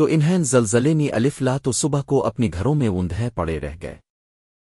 تو انہیں زلزلے نی الفلا تو صبح کو اپنی گھروں میں اوندھے پڑے رہ گئے۔